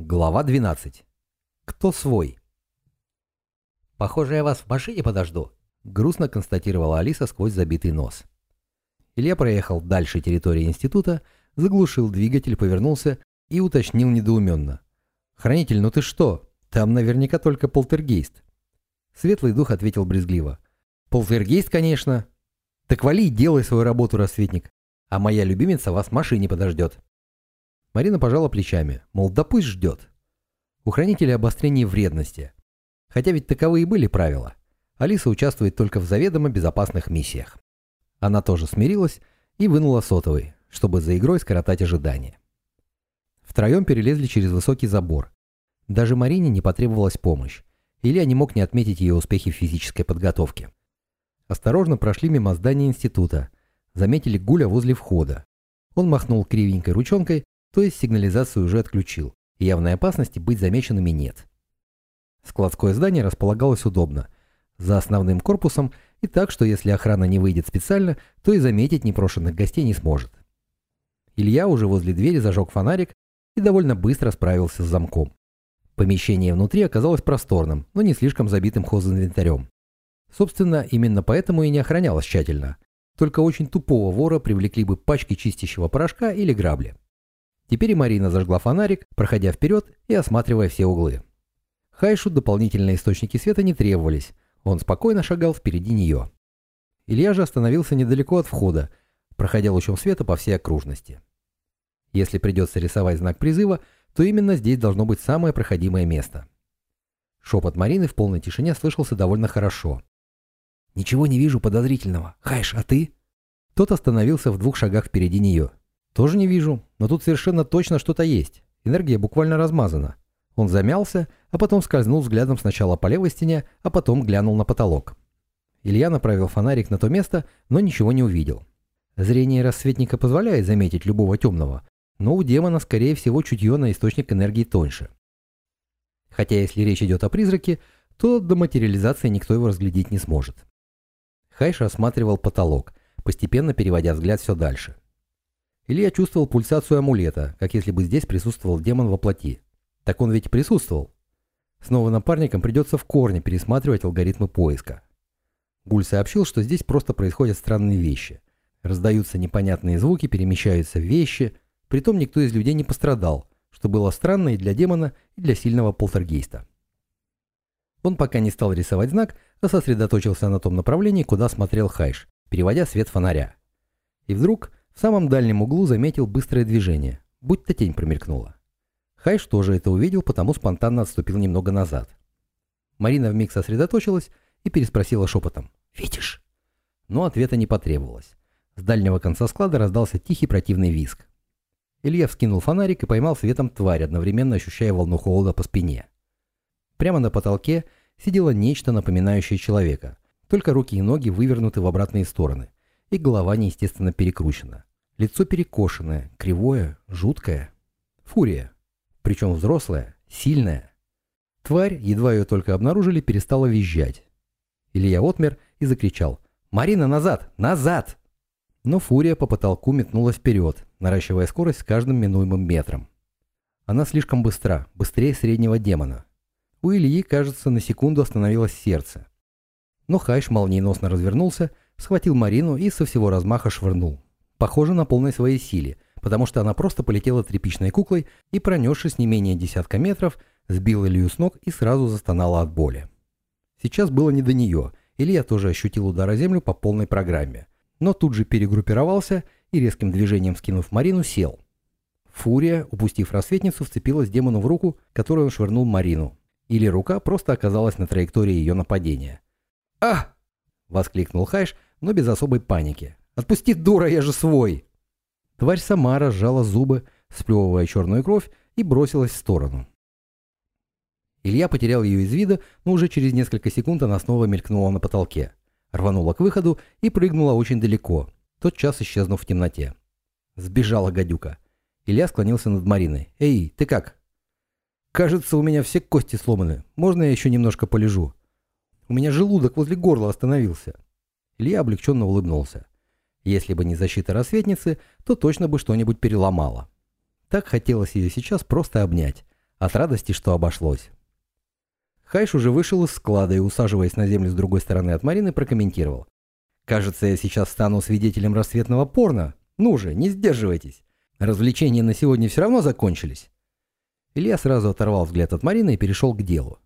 Глава 12. Кто свой? «Похоже, я вас в машине подожду», — грустно констатировала Алиса сквозь забитый нос. Илья проехал дальше территории института, заглушил двигатель, повернулся и уточнил недоуменно. «Хранитель, ну ты что? Там наверняка только полтергейст». Светлый дух ответил брезгливо. «Полтергейст, конечно. Так вали, делай свою работу, рассветник. А моя любимица вас в машине подождет». Марина пожала плечами, мол, да пусть ждет. У хранителя обострение вредности. Хотя ведь таковые были правила. Алиса участвует только в заведомо безопасных миссиях. Она тоже смирилась и вынула сотовый, чтобы за игрой скоротать ожидания. Втроем перелезли через высокий забор. Даже Марине не потребовалась помощь. Илья не мог не отметить ее успехи в физической подготовке. Осторожно прошли мимо здания института. Заметили Гуля возле входа. Он махнул кривенькой ручонкой, то есть сигнализацию уже отключил, и явной опасности быть замеченными нет. Складское здание располагалось удобно, за основным корпусом и так, что если охрана не выйдет специально, то и заметить непрошенных гостей не сможет. Илья уже возле двери зажег фонарик и довольно быстро справился с замком. Помещение внутри оказалось просторным, но не слишком забитым хозинвентарем. Собственно, именно поэтому и не охранялось тщательно. Только очень тупого вора привлекли бы пачки чистящего порошка или грабли. Теперь и Марина зажгла фонарик, проходя вперед и осматривая все углы. Хайшу дополнительные источники света не требовались, он спокойно шагал впереди нее. Илья же остановился недалеко от входа, проходя лучом света по всей окружности. Если придется рисовать знак призыва, то именно здесь должно быть самое проходимое место. Шепот Марины в полной тишине слышался довольно хорошо. «Ничего не вижу подозрительного. Хайш, а ты?» Тот остановился в двух шагах впереди нее. «Тоже не вижу, но тут совершенно точно что-то есть. Энергия буквально размазана». Он замялся, а потом скользнул взглядом сначала по левой стене, а потом глянул на потолок. Илья направил фонарик на то место, но ничего не увидел. Зрение рассветника позволяет заметить любого темного, но у демона, скорее всего, чутье на источник энергии тоньше. Хотя если речь идет о призраке, то до материализации никто его разглядеть не сможет. Хайш осматривал потолок, постепенно переводя взгляд все дальше. Илья чувствовал пульсацию амулета, как если бы здесь присутствовал демон во плоти. Так он ведь присутствовал. Снова напарникам придется в корне пересматривать алгоритмы поиска. Гуль сообщил, что здесь просто происходят странные вещи. Раздаются непонятные звуки, перемещаются вещи, притом никто из людей не пострадал, что было странно и для демона, и для сильного полтергейста. Он пока не стал рисовать знак, а сосредоточился на том направлении, куда смотрел Хайш, переводя свет фонаря. И вдруг в самом дальнем углу заметил быстрое движение, будь-то тень промелькнула. Хайш тоже это увидел, потому спонтанно отступил немного назад. Марина вмиг сосредоточилась и переспросила шепотом «Видишь?». Но ответа не потребовалось. С дальнего конца склада раздался тихий противный визг. Илья вскинул фонарик и поймал светом тварь, одновременно ощущая волну холода по спине. Прямо на потолке сидело нечто, напоминающее человека, только руки и ноги вывернуты в обратные стороны, и голова неестественно перекручена. Лицо перекошенное, кривое, жуткое. Фурия. Причем взрослая, сильная. Тварь, едва ее только обнаружили, перестала визжать. Илья отмер и закричал «Марина, назад! Назад!» Но фурия по потолку метнулась вперед, наращивая скорость с каждым минуемым метром. Она слишком быстра, быстрее среднего демона. У Ильи, кажется, на секунду остановилось сердце. Но Хайш молниеносно развернулся, схватил Марину и со всего размаха швырнул похоже на полной своей силе, потому что она просто полетела тряпичной куклой и, пронесшись не менее десятка метров, сбила Илью с ног и сразу застонала от боли. Сейчас было не до нее, Илья тоже ощутил удар о землю по полной программе, но тут же перегруппировался и резким движением скинув Марину, сел. Фурия, упустив рассветницу, вцепилась демону в руку, которую он швырнул Марину. Или рука просто оказалась на траектории ее нападения. «А!» — воскликнул Хайш, но без особой паники. Отпусти, дура, я же свой!» Тварь сама разжала зубы, сплевывая черную кровь, и бросилась в сторону. Илья потерял ее из вида, но уже через несколько секунд она снова мелькнула на потолке. Рванула к выходу и прыгнула очень далеко, тотчас исчезнув в темноте. Сбежала гадюка. Илья склонился над Мариной. «Эй, ты как?» «Кажется, у меня все кости сломаны. Можно я еще немножко полежу?» «У меня желудок возле горла остановился». Илья облегченно улыбнулся. Если бы не защита рассветницы, то точно бы что-нибудь переломала. Так хотелось ее сейчас просто обнять. от радости, что обошлось. Хайш уже вышел из склада и, усаживаясь на землю с другой стороны от Марины, прокомментировал. «Кажется, я сейчас стану свидетелем рассветного порно. Ну же, не сдерживайтесь. Развлечения на сегодня все равно закончились». Илья сразу оторвал взгляд от Марины и перешел к делу.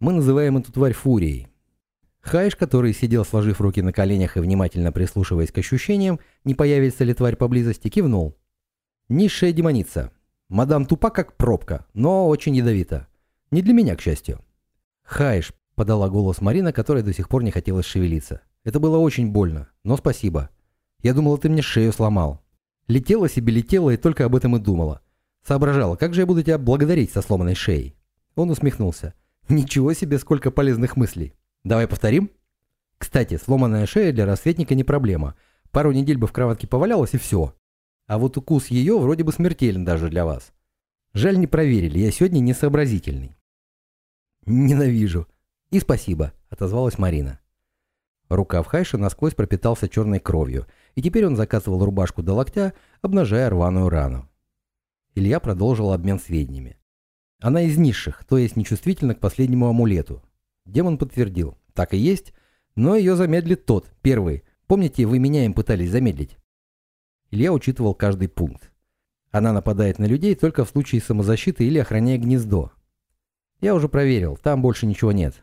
«Мы называем эту тварь Фурией. Хайш, который сидел, сложив руки на коленях и внимательно прислушиваясь к ощущениям, не появится ли тварь поблизости, кивнул. Низшая демоница. Мадам тупа как пробка, но очень ядовита. Не для меня, к счастью. Хайш, подала голос Марина, которая до сих пор не хотела шевелиться. Это было очень больно, но спасибо. Я думала, ты мне шею сломал. Летела себе, летела и только об этом и думала. Соображала, как же я буду тебя благодарить со сломанной шеей. Он усмехнулся. Ничего себе, сколько полезных мыслей. Давай повторим? Кстати, сломанная шея для рассветника не проблема. Пару недель бы в кроватке повалялась и все. А вот укус ее вроде бы смертелен даже для вас. Жаль, не проверили, я сегодня несообразительный. Ненавижу. И спасибо, отозвалась Марина. Рукав Хайша насквозь пропитался черной кровью, и теперь он закатывал рубашку до локтя, обнажая рваную рану. Илья продолжил обмен сведениями. Она из низших, то есть нечувствительна к последнему амулету, Демон подтвердил. Так и есть, но ее замедлит тот, первый. Помните, вы меня им пытались замедлить? Илья учитывал каждый пункт. Она нападает на людей только в случае самозащиты или охраняя гнездо. Я уже проверил, там больше ничего нет.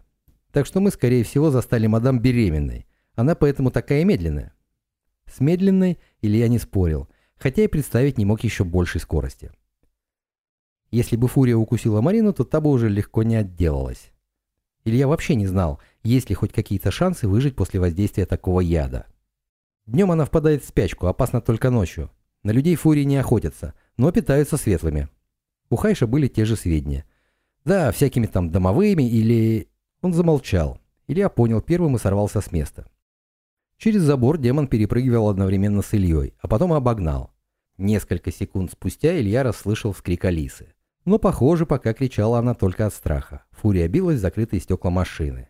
Так что мы, скорее всего, застали мадам беременной. Она поэтому такая медленная. С медленной Илья не спорил, хотя и представить не мог еще большей скорости. Если бы Фурия укусила Марину, то та бы уже легко не отделалась. Илья вообще не знал, есть ли хоть какие-то шансы выжить после воздействия такого яда. Днем она впадает в спячку, опасно только ночью. На людей фурии не охотятся, но питаются светлыми. У Хайша были те же сведения. Да, всякими там домовыми или... Он замолчал. Илья понял первым и сорвался с места. Через забор демон перепрыгивал одновременно с Ильей, а потом обогнал. Несколько секунд спустя Илья расслышал вскрик Алисы. Но, похоже, пока кричала она только от страха. Фурия билась в закрытые стекла машины.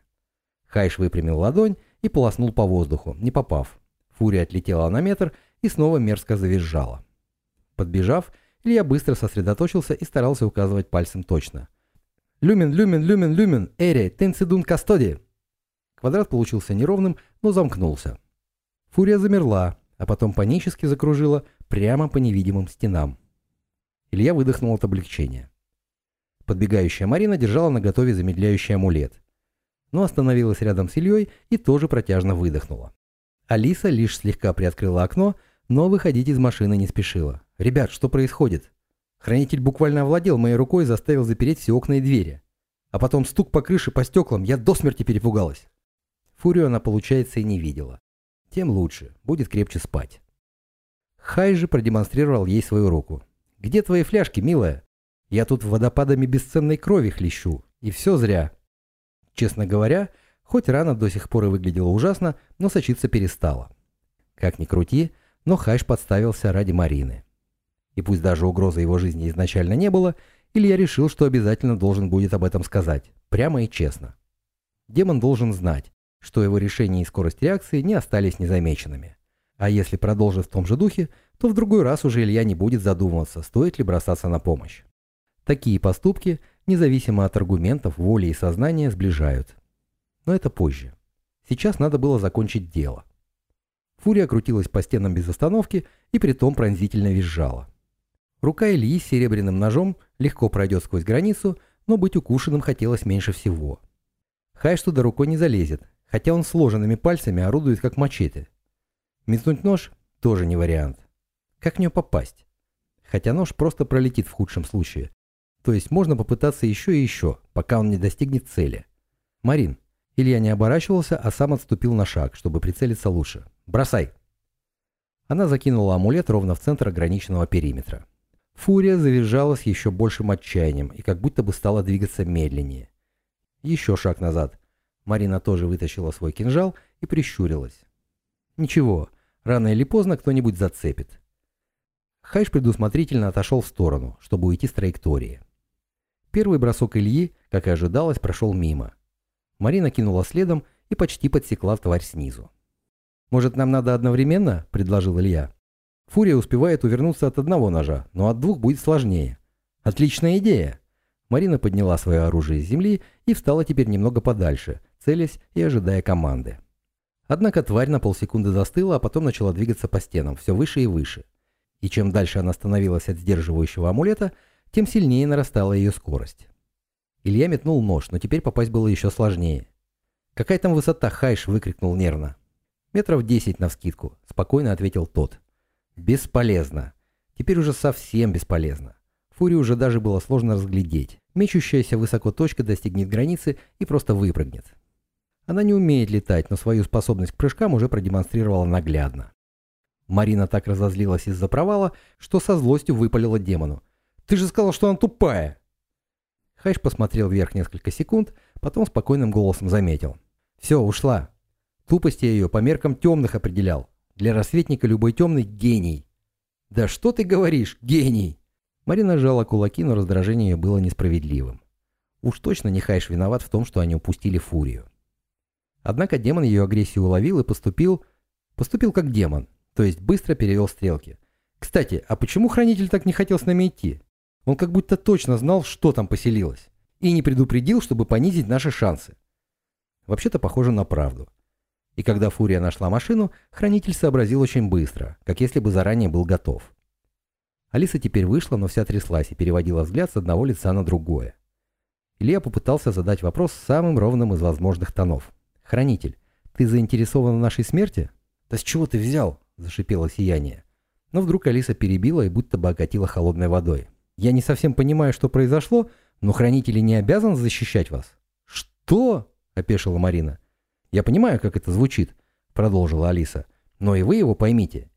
Хайш выпрямил ладонь и полоснул по воздуху, не попав. Фурия отлетела на метр и снова мерзко завизжала. Подбежав, Илья быстро сосредоточился и старался указывать пальцем точно. «Люмен, люмен, люмен, люмен, эре, тенцидун кастоди!» Квадрат получился неровным, но замкнулся. Фурия замерла, а потом панически закружила прямо по невидимым стенам. Илья выдохнул от облегчения. Подбегающая Марина держала на готове замедляющий амулет. Но остановилась рядом с Ильей и тоже протяжно выдохнула. Алиса лишь слегка приоткрыла окно, но выходить из машины не спешила. «Ребят, что происходит?» Хранитель буквально овладел моей рукой и заставил запереть все окна и двери. А потом стук по крыше, по стеклам, я до смерти перепугалась. Фурию она, получается, и не видела. Тем лучше, будет крепче спать. Хай же продемонстрировал ей свою руку. Где твои фляжки, милая? Я тут водопадами бесценной крови хлещу, и все зря. Честно говоря, хоть рана до сих пор и выглядела ужасно, но сочиться перестала. Как ни крути, но Хайш подставился ради Марины. И пусть даже угрозы его жизни изначально не было, Илья решил, что обязательно должен будет об этом сказать, прямо и честно. Демон должен знать, что его решение и скорость реакции не остались незамеченными. А если продолжит в том же духе, то в другой раз уже Илья не будет задумываться, стоит ли бросаться на помощь. Такие поступки, независимо от аргументов, воли и сознания, сближают. Но это позже. Сейчас надо было закончить дело. Фурия крутилась по стенам без остановки и притом пронзительно визжала. Рука Ильи с серебряным ножом легко пройдет сквозь границу, но быть укушенным хотелось меньше всего. Хайш туда рукой не залезет, хотя он сложенными пальцами орудует как мачете. Метнуть нож тоже не вариант. Как в нее попасть? Хотя нож просто пролетит в худшем случае. То есть можно попытаться еще и еще, пока он не достигнет цели. Марин. Илья не оборачивался, а сам отступил на шаг, чтобы прицелиться лучше. «Бросай!» Она закинула амулет ровно в центр ограниченного периметра. Фурия завизжала еще большим отчаянием и как будто бы стала двигаться медленнее. Еще шаг назад. Марина тоже вытащила свой кинжал и прищурилась. Ничего, рано или поздно кто-нибудь зацепит. Хайш предусмотрительно отошел в сторону, чтобы уйти с траектории. Первый бросок Ильи, как и ожидалось, прошел мимо. Марина кинула следом и почти подсекла тварь снизу. «Может, нам надо одновременно?» – предложил Илья. «Фурия успевает увернуться от одного ножа, но от двух будет сложнее». «Отличная идея!» Марина подняла свое оружие с земли и встала теперь немного подальше, целясь и ожидая команды. Однако тварь на полсекунды застыла, а потом начала двигаться по стенам, все выше и выше. И чем дальше она становилась от сдерживающего амулета, тем сильнее нарастала ее скорость. Илья метнул нож, но теперь попасть было еще сложнее. «Какая там высота, Хайш?» — выкрикнул нервно. «Метров десять навскидку», — спокойно ответил тот. «Бесполезно. Теперь уже совсем бесполезно. Фурию уже даже было сложно разглядеть. Мечущаяся высоко точка достигнет границы и просто выпрыгнет. Она не умеет летать, но свою способность к прыжкам уже продемонстрировала наглядно. Марина так разозлилась из-за провала, что со злостью выпалила демону. «Ты же сказал, что она тупая!» Хайш посмотрел вверх несколько секунд, потом спокойным голосом заметил. «Все, ушла. Тупость я ее по меркам темных определял. Для рассветника любой темный – гений». «Да что ты говоришь, гений!» Марина сжала кулаки, но раздражение ее было несправедливым. Уж точно не Хайш виноват в том, что они упустили фурию. Однако демон ее агрессию уловил и поступил... Поступил как демон, то есть быстро перевел стрелки. Кстати, а почему хранитель так не хотел с нами идти? Он как будто точно знал, что там поселилось. И не предупредил, чтобы понизить наши шансы. Вообще-то похоже на правду. И когда Фурия нашла машину, хранитель сообразил очень быстро, как если бы заранее был готов. Алиса теперь вышла, но вся тряслась и переводила взгляд с одного лица на другое. Илья попытался задать вопрос самым ровным из возможных тонов. «Хранитель, ты заинтересован в нашей смерти?» «Да с чего ты взял?» – зашипело сияние. Но вдруг Алиса перебила и будто бы окатила холодной водой. Я не совсем понимаю, что произошло, но хранители не обязан защищать вас. Что? опешила Марина. Я понимаю, как это звучит, продолжила Алиса. Но и вы его поймите.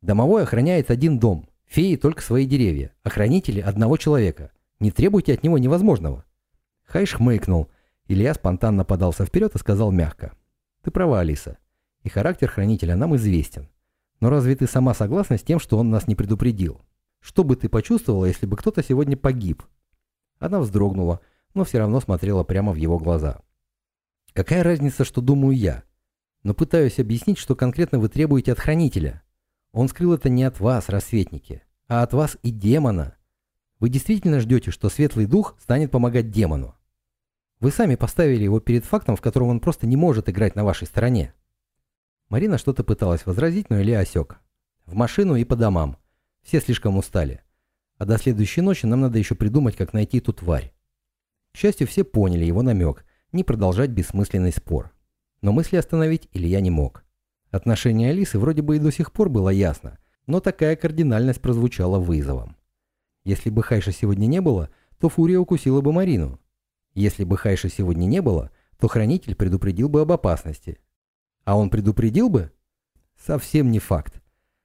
Домовой охраняет один дом, феи только свои деревья, охранители одного человека. Не требуйте от него невозможного. Хайш хмыкнул. Илья спонтанно подался вперед и сказал мягко. Ты права, Алиса. И характер хранителя нам известен. Но разве ты сама согласна с тем, что он нас не предупредил? Что бы ты почувствовала, если бы кто-то сегодня погиб?» Она вздрогнула, но все равно смотрела прямо в его глаза. «Какая разница, что думаю я? Но пытаюсь объяснить, что конкретно вы требуете от Хранителя. Он скрыл это не от вас, рассветники, а от вас и демона. Вы действительно ждете, что Светлый Дух станет помогать демону? Вы сами поставили его перед фактом, в котором он просто не может играть на вашей стороне». Марина что-то пыталась возразить, но Илья осек. «В машину и по домам. Все слишком устали. А до следующей ночи нам надо еще придумать, как найти эту тварь. К счастью, все поняли его намек, не продолжать бессмысленный спор. Но мысли остановить Илья не мог. Отношение Алисы вроде бы и до сих пор было ясно, но такая кардинальность прозвучала вызовом. Если бы Хайша сегодня не было, то Фурия укусила бы Марину. Если бы Хайша сегодня не было, то Хранитель предупредил бы об опасности. А он предупредил бы? Совсем не факт.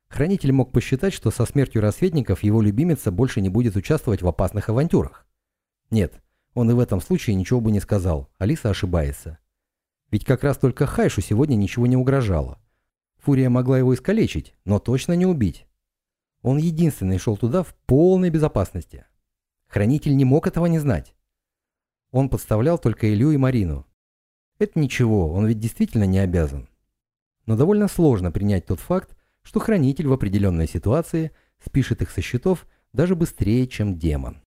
Хранитель мог посчитать, что со смертью рассветников его любимица больше не будет участвовать в опасных авантюрах. Нет, он и в этом случае ничего бы не сказал, Алиса ошибается. Ведь как раз только Хайшу сегодня ничего не угрожало. Фурия могла его искалечить, но точно не убить. Он единственный шел туда в полной безопасности. Хранитель не мог этого не знать. Он подставлял только Илью и Марину. Это ничего, он ведь действительно не обязан. Но довольно сложно принять тот факт, что хранитель в определенной ситуации спишет их со счетов даже быстрее, чем демон.